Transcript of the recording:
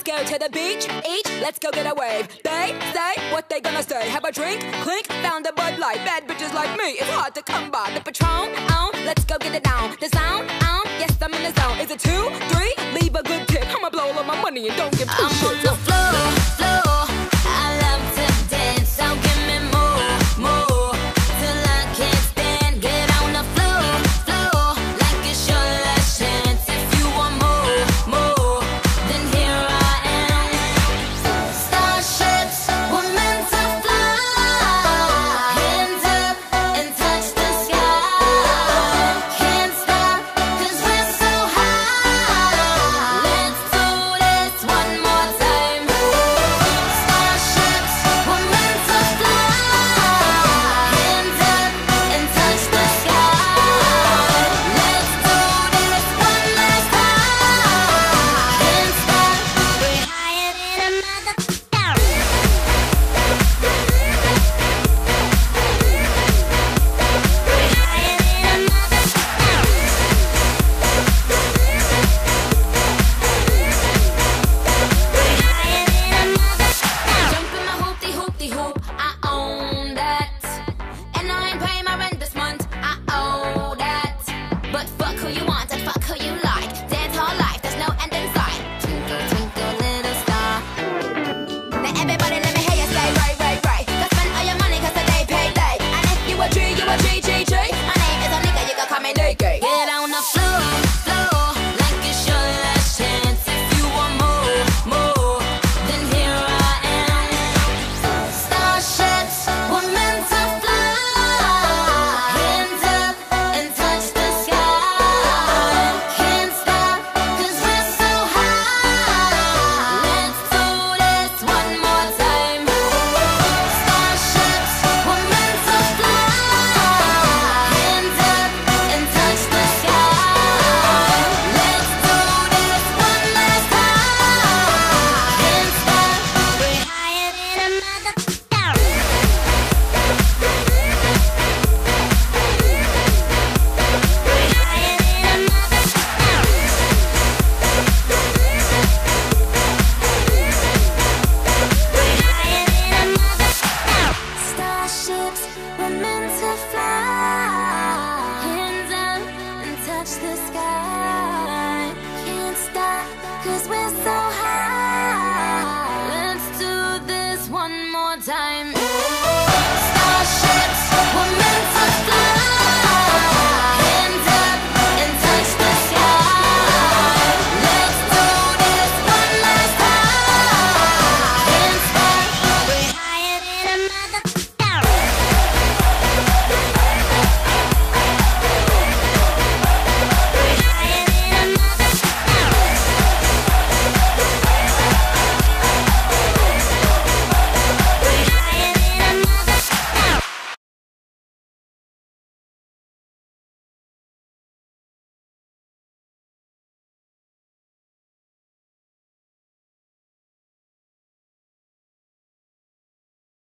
Let's go to the beach, each, let's go get a wave. They say what they gonna say. Have a drink, clink, found a Bud Light. Bad bitches like me, it's hard to come by. The Patron, on, let's go get it down. The sound, on, yes, I'm in the zone. Is it two, three? Leave a good tip. I'ma blow all my money and don't give two I'm shits. on the floor.